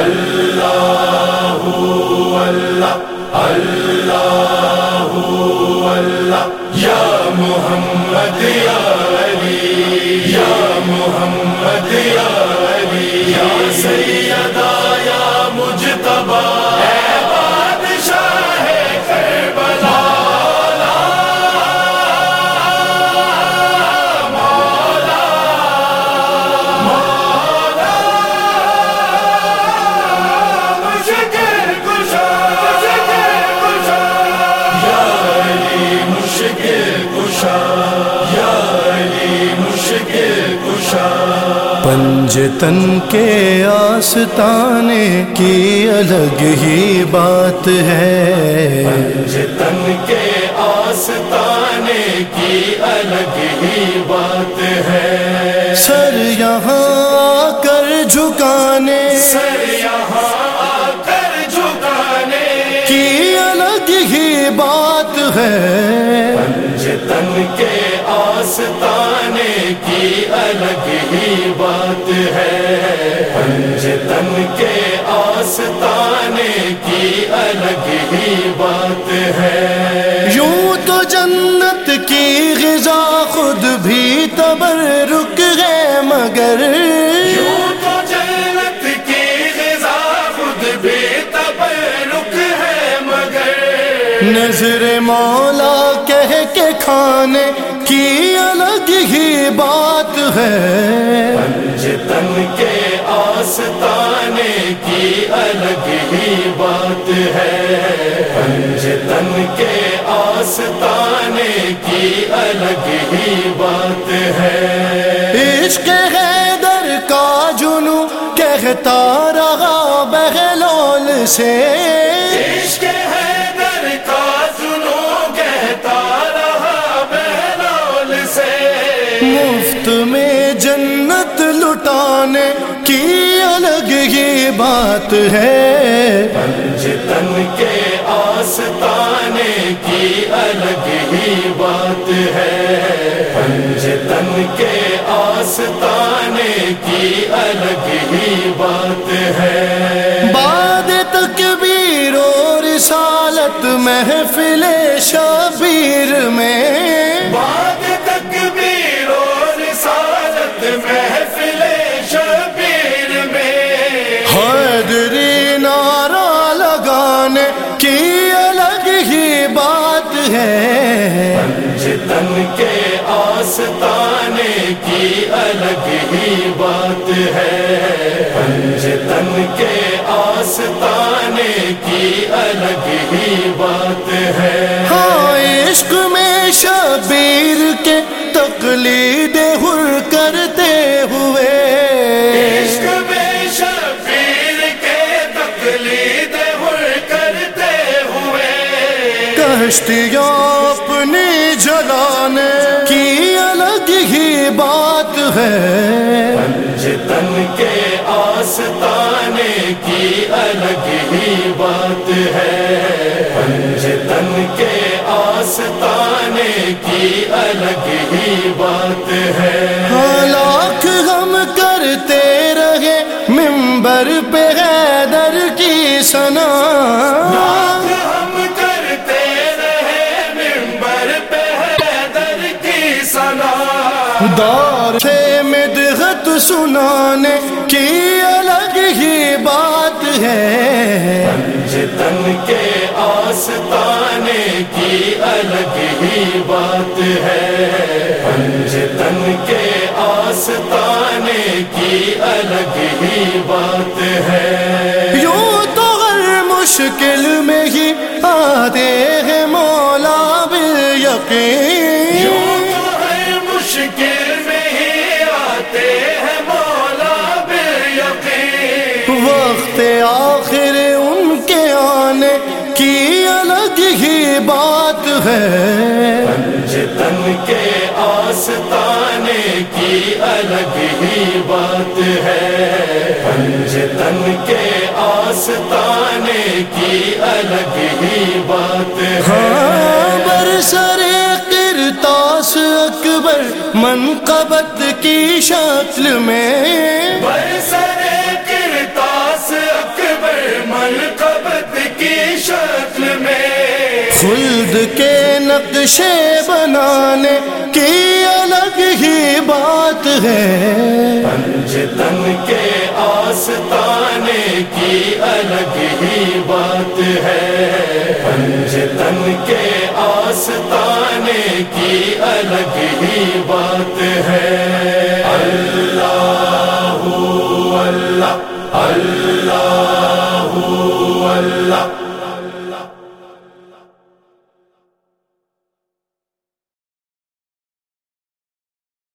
اللہ اللہ اللہ اللہ یا محمد یا علی یا محمد یا علی یا سیدہ پنجتن کے آستانے کی الگ ہی بات ہے۔ جتن کے آستانے کی الگ ہی بات ہے۔ سر یہاں آ کر جھکانے۔ سر یہاں آ کر جھکانے۔ کی الگ ہی بات ہے۔ جتن کے آستانے ہی بات ہے؟ پنجتن کے آستانے کی الگ ہی بات ہے۔ نظر مولا کہہ کے کھانے کی الگ ہی بات ہے۔ پنجتن کے آستانے کی الگ ہی بات ہے۔ پنجتن کے آستانے کی الگ ہی بات ہے۔ عشق حیدر کا جنو کہتا رہا بہلول سے۔ عشق جنت لٹانے کی الگ ہی بات ہے؟ پنجتن کے آستانے کی الگ ہی بات ہے؟ پنجتن کے آستانے کی الگ ہی بات ہے؟ بعد تکبیر و رسالت محفل شبیر میں ہے۔ پنجتن کے آستانے کی الگ ہی بات ہے۔ پنجتن کے آستانے کی الگ ہی بات ہے۔ ہاں عشق میں شبیر کے تقلید ہر کشتیاں اپنی جلانے کی الگ ہی بات ہے۔ پنجتن کے آستانے کی الگ ہی بات ہے۔ پنجتن کے آستانے کی الگ ہی بات ہے۔ لاکھ ہم کرتے رہے ممبر پہ حیدر کی سنا کی دار سے مدحت سنانے کی الگ ہی بات ہے۔ پنجتن کے آستانے کی الگ ہی بات ہے۔ پنجتن کے آستانے کی الگ ہی بات ہے۔ وقت آخر ان کے آنے کی الگ ہی بات ہے۔ پنجتن کے آستانے کی الگ ہی بات ہے۔ پنجتن کے آستانے کی الگ ہی بات ہے۔ ہاں برسر کرتاس اکبر منقبت کی شکل میں خود کے نقشے بنانے کی الگ ہی بات ہے۔ پنج تن کے آستانے کی الگ ہی بات ہے۔ پنج تن کے آستانے کی الگ ہی بات ہے۔ اللہ اللہ اللہ اللہ۔